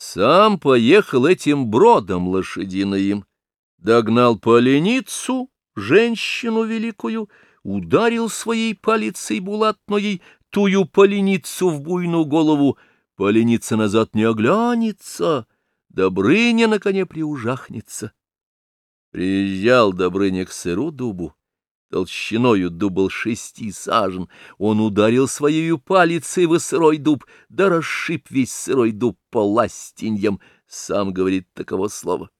Сам поехал этим бродом лошадиным, догнал поленицу, женщину великую, ударил своей палицей булатной тую поленицу в буйную голову, поленица назад не оглянется, Добрыня на коне приужахнется. Приезжал Добрыня к сыру дубу, толщиною дуб шести сажен, он ударил своею палицей в сырой дуб, да расшиб весь сырой дуб по сам говорит таково слово.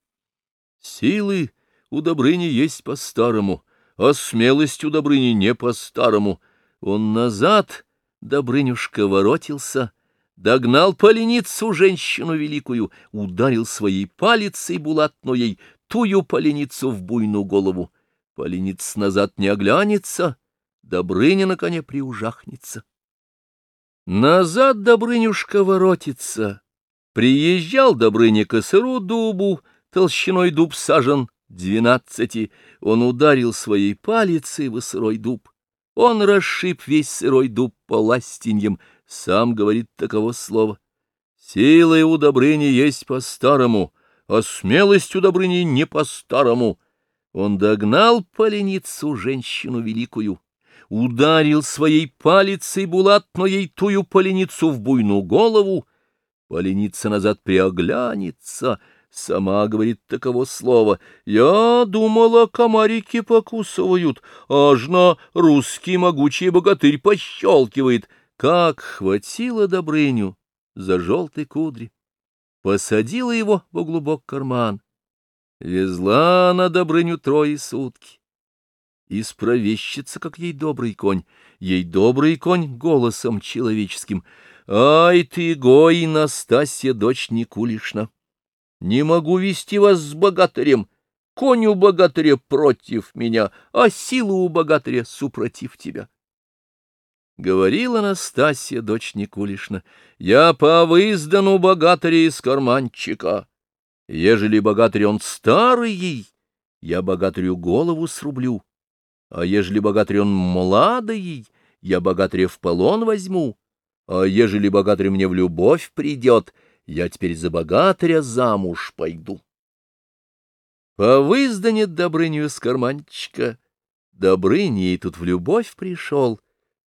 Силы у Добрыни есть по-старому, а смелость у Добрыни не по-старому. Он назад, Добрынюшка, воротился, догнал поленицу женщину великую, ударил своей палицей булатной тую поленицу в буйную голову. Полениц назад не оглянется, Добрыня на коне приужахнется. Назад Добрынюшка воротится. Приезжал Добрыня к сыру дубу, толщиной дуб сажен двенадцати. Он ударил своей палицей в сырой дуб. Он расшиб весь сырой дуб по ластиньям, сам говорит таково слово. Силы у Добрыни есть по-старому, а смелость у Добрыни не по-старому. Он догнал поленицу, женщину великую, ударил своей палицей булатной тую поленицу в буйную голову. Поленица назад приоглянется, сама говорит таково слово. Я думала, комарики покусывают, аж на русский могучий богатырь пощелкивает. Как хватило Добрыню за желтой кудри, посадила его в глубок карман Везла она Добрыню трое сутки. Испровещица, как ей добрый конь, ей добрый конь голосом человеческим. Ай ты, гой, Настасья, дочь Никулишна! Не могу вести вас с богатырем, конь у богатыря против меня, а сила у богатыря супротив тебя. Говорила Настасья, дочь Никулишна, я по выездану богатыря из карманчика. Ежели богатырь он старый, я богатырю голову срублю, а ежели богатырь он младый, я богатыря в полон возьму, а ежели богатырь мне в любовь придет, я теперь за богатыря замуж пойду. Повызданет Добрыню с карманчика, Добрыня ей тут в любовь пришел.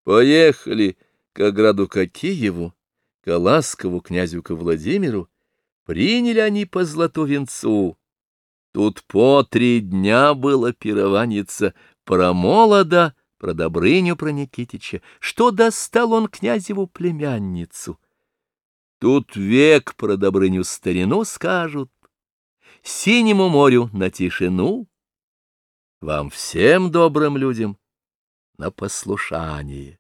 Поехали к ограду Кокееву, к Ласкову князю ко Владимиру, Приняли они по злату венцу. Тут по три дня было пированица про молода, про Добрыню, про Никитича, что достал он князеву племянницу. Тут век про Добрыню старину скажут, синему морю на тишину, вам всем добрым людям на послушание.